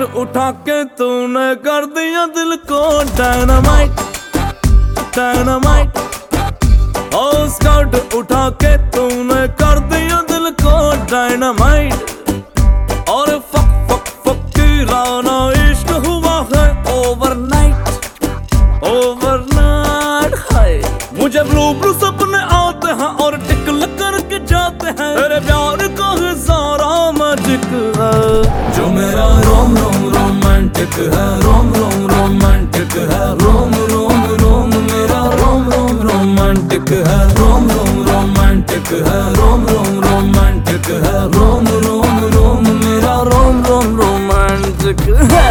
उठा के तूने कर दिया दिल को डायनामाइट डायनामाइट ओ स्कर्ट उठा के तूने कर दिया दिल को डायनामाइट और फक फक फक की राना इश्क हुआ है ओवरनाइट ओवरनाइट हाय। मुझे ब्लू ब्लू सपने आते हैं और टिकल करके जाते हैं। तेरे प्यार का है सारा मैजिक है। जो मेरा रोमांटिक है रोम रोम रोमांटिक है रोम रोम रोमांटिक है रोम रोम रोम मेरा रोम रोम रोमांटिक है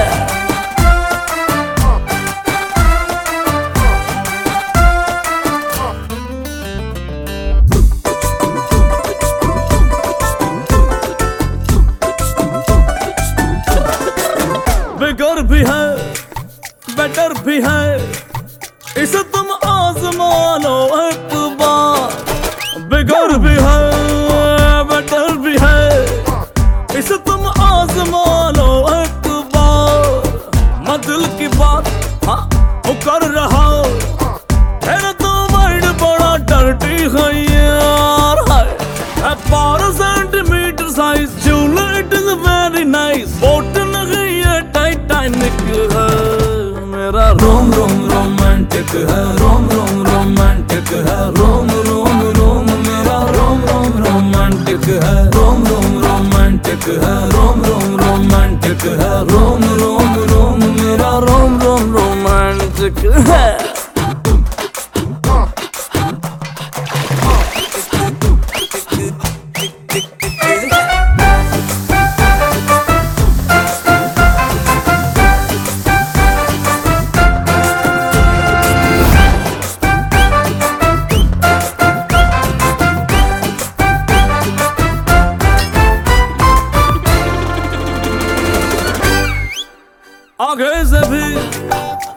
बिगर भी है बेटर भी है। इसे तुम आजमा लो रोमांटिक है आगे से भी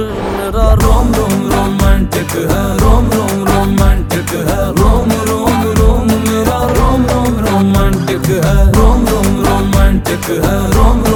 मेरा रोम रोम रोमांटिक है रोम रोम रोमांटिक है रोम रोम रोम मेरा रोम रोम रोमांटिक है रोम रोम रोमांटिक है रोम रोम रोमांटिक है रोम